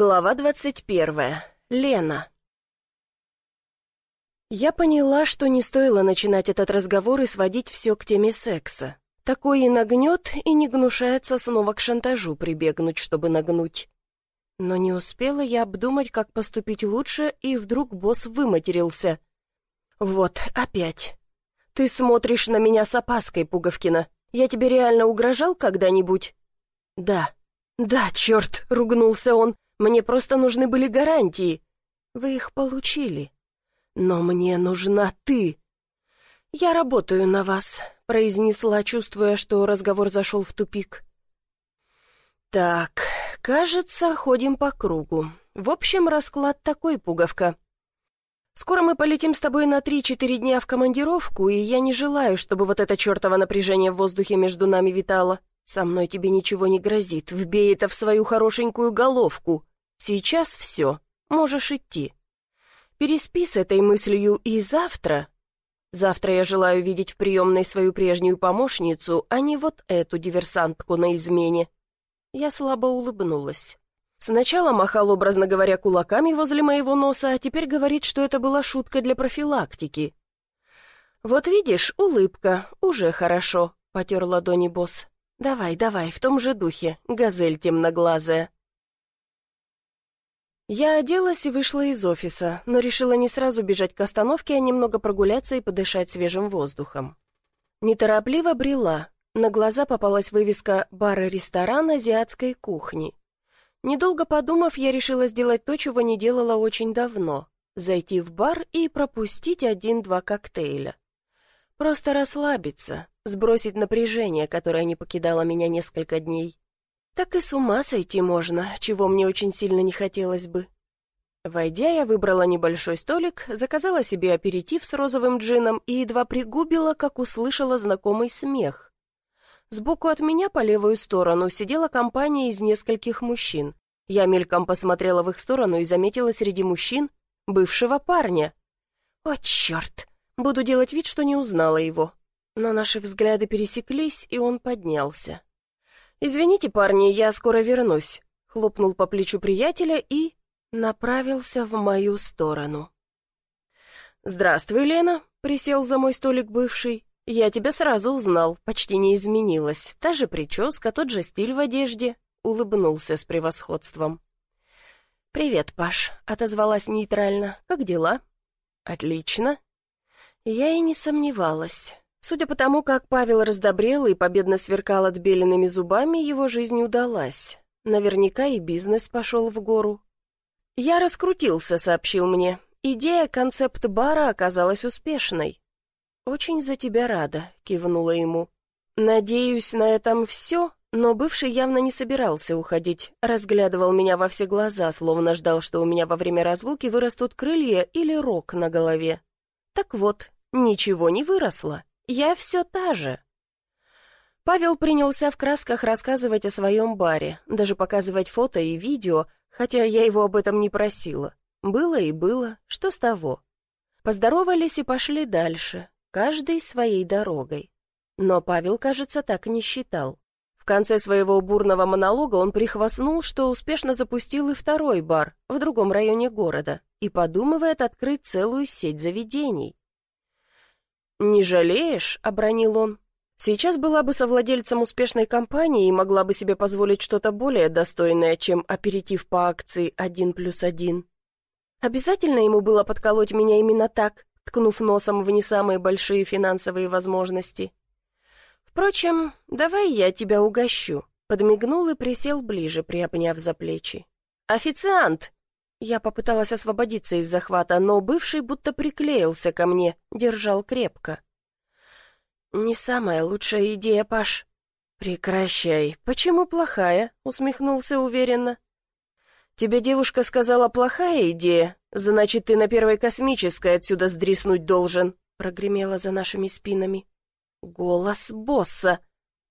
Глава двадцать первая. Лена. Я поняла, что не стоило начинать этот разговор и сводить все к теме секса. Такой и нагнет, и не гнушается снова к шантажу прибегнуть, чтобы нагнуть. Но не успела я обдумать, как поступить лучше, и вдруг босс выматерился. «Вот, опять. Ты смотришь на меня с опаской, Пуговкина. Я тебе реально угрожал когда-нибудь?» «Да». «Да, черт!» — ругнулся он. «Мне просто нужны были гарантии. Вы их получили. Но мне нужна ты!» «Я работаю на вас», — произнесла, чувствуя, что разговор зашел в тупик. «Так, кажется, ходим по кругу. В общем, расклад такой, пуговка. Скоро мы полетим с тобой на три-четыре дня в командировку, и я не желаю, чтобы вот это чертово напряжение в воздухе между нами витало. Со мной тебе ничего не грозит, вбей это в свою хорошенькую головку. Сейчас все, можешь идти. Переспи с этой мыслью и завтра... Завтра я желаю видеть в приемной свою прежнюю помощницу, а не вот эту диверсантку на измене. Я слабо улыбнулась. Сначала махал, образно говоря, кулаками возле моего носа, а теперь говорит, что это была шутка для профилактики. «Вот видишь, улыбка, уже хорошо», — потер ладони босс. «Давай, давай, в том же духе, газель темноглазая». Я оделась и вышла из офиса, но решила не сразу бежать к остановке, а немного прогуляться и подышать свежим воздухом. Неторопливо брела. На глаза попалась вывеска «Бар-ресторан азиатской кухни». Недолго подумав, я решила сделать то, чего не делала очень давно — зайти в бар и пропустить один-два коктейля. Просто расслабиться, сбросить напряжение, которое не покидало меня несколько дней. Так и с ума сойти можно, чего мне очень сильно не хотелось бы. Войдя, я выбрала небольшой столик, заказала себе аперитив с розовым джином и едва пригубила, как услышала знакомый смех. Сбоку от меня по левую сторону сидела компания из нескольких мужчин. Я мельком посмотрела в их сторону и заметила среди мужчин бывшего парня. О, черт! Буду делать вид, что не узнала его. Но наши взгляды пересеклись, и он поднялся. «Извините, парни, я скоро вернусь», — хлопнул по плечу приятеля и направился в мою сторону. «Здравствуй, Лена», — присел за мой столик бывший. «Я тебя сразу узнал, почти не изменилась. Та же прическа, тот же стиль в одежде», — улыбнулся с превосходством. «Привет, Паш», — отозвалась нейтрально. «Как дела?» «Отлично», я и не сомневалась. Судя по тому, как Павел раздобрел и победно сверкал отбеленными зубами, его жизнь удалась. Наверняка и бизнес пошел в гору. «Я раскрутился», — сообщил мне. «Идея концепт-бара оказалась успешной». «Очень за тебя рада», — кивнула ему. «Надеюсь, на этом все?» Но бывший явно не собирался уходить, разглядывал меня во все глаза, словно ждал, что у меня во время разлуки вырастут крылья или рог на голове. Так вот, Ничего не выросло. Я все та же. Павел принялся в красках рассказывать о своем баре, даже показывать фото и видео, хотя я его об этом не просила. Было и было, что с того. Поздоровались и пошли дальше, каждый своей дорогой. Но Павел, кажется, так не считал. В конце своего бурного монолога он прихвастнул, что успешно запустил и второй бар в другом районе города и подумывает открыть целую сеть заведений. «Не жалеешь?» — обронил он. «Сейчас была бы совладельцем успешной компании и могла бы себе позволить что-то более достойное, чем аперитив по акции «один плюс один». Обязательно ему было подколоть меня именно так, ткнув носом в не самые большие финансовые возможности. Впрочем, давай я тебя угощу», — подмигнул и присел ближе, приобняв за плечи. «Официант!» Я попыталась освободиться из захвата, но бывший будто приклеился ко мне, держал крепко. «Не самая лучшая идея, Паш». «Прекращай. Почему плохая?» — усмехнулся уверенно. «Тебе девушка сказала плохая идея, значит, ты на первой космической отсюда сдриснуть должен», — прогремело за нашими спинами. Голос босса.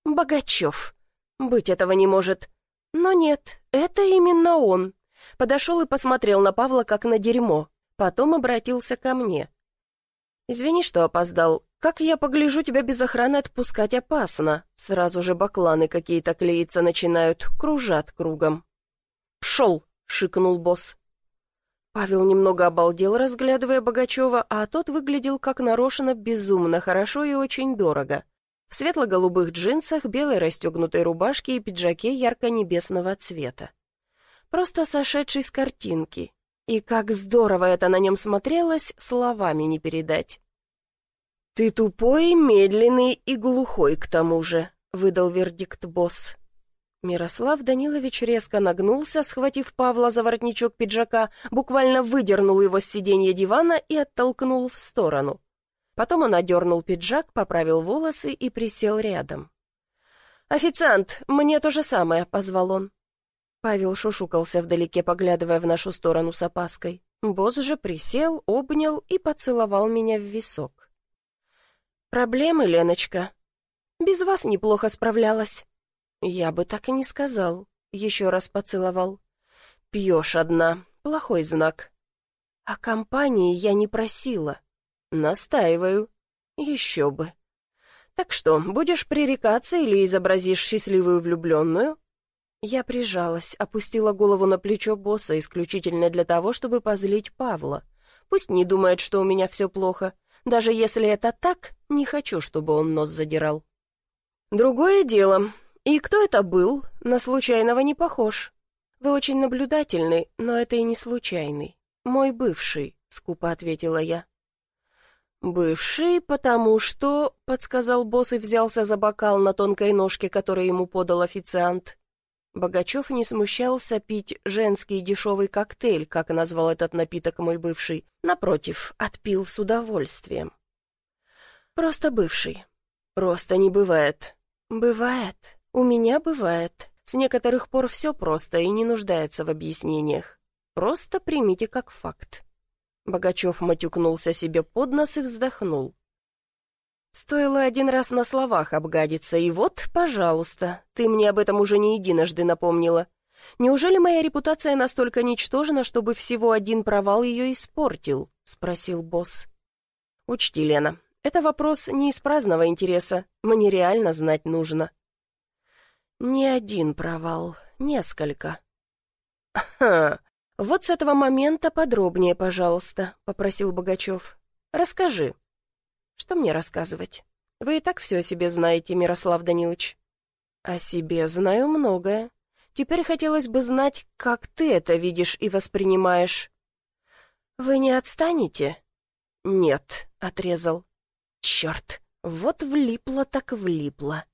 Богачев. Быть этого не может. Но нет, это именно он. Подошел и посмотрел на Павла как на дерьмо. Потом обратился ко мне. «Извини, что опоздал. Как я погляжу, тебя без охраны отпускать опасно. Сразу же бакланы какие-то клеиться начинают, кружат кругом». «Пшел!» — шикнул босс. Павел немного обалдел, разглядывая Богачева, а тот выглядел как нарочно безумно хорошо и очень дорого. В светло-голубых джинсах, белой расстегнутой рубашке и пиджаке ярко-небесного цвета. Просто сошедший с картинки. И как здорово это на нем смотрелось, словами не передать. «Ты тупой, медленный и глухой к тому же», — выдал вердикт босс. Мирослав Данилович резко нагнулся, схватив Павла за воротничок пиджака, буквально выдернул его с сиденья дивана и оттолкнул в сторону. Потом он одернул пиджак, поправил волосы и присел рядом. «Официант, мне то же самое», — позвал он. Павел шушукался вдалеке, поглядывая в нашу сторону с опаской. Босс же присел, обнял и поцеловал меня в висок. «Проблемы, Леночка?» «Без вас неплохо справлялась». «Я бы так и не сказал». Еще раз поцеловал. «Пьешь одна. Плохой знак». «А компании я не просила». «Настаиваю». «Еще бы». «Так что, будешь пререкаться или изобразишь счастливую влюбленную?» Я прижалась, опустила голову на плечо босса исключительно для того, чтобы позлить Павла. Пусть не думает, что у меня все плохо. Даже если это так, не хочу, чтобы он нос задирал. Другое дело. И кто это был? На случайного не похож. Вы очень наблюдательный, но это и не случайный. Мой бывший, скупо ответила я. «Бывший, потому что...» — подсказал босс и взялся за бокал на тонкой ножке, который ему подал официант. Богачев не смущался пить женский дешевый коктейль, как назвал этот напиток мой бывший. Напротив, отпил с удовольствием. Просто бывший. Просто не бывает. Бывает. У меня бывает. С некоторых пор все просто и не нуждается в объяснениях. Просто примите как факт. Богачев матюкнулся себе под нос и вздохнул. Стоило один раз на словах обгадиться, и вот, пожалуйста, ты мне об этом уже не единожды напомнила. Неужели моя репутация настолько ничтожна, чтобы всего один провал ее испортил?» — спросил босс. «Учти, Лена, это вопрос не из праздного интереса. Мне реально знать нужно». «Не один провал, несколько». «Ха, вот с этого момента подробнее, пожалуйста», — попросил Богачев. «Расскажи». Что мне рассказывать? Вы и так все о себе знаете, Мирослав Данилович. О себе знаю многое. Теперь хотелось бы знать, как ты это видишь и воспринимаешь. Вы не отстанете? Нет, отрезал. Черт, вот влипло так влипло.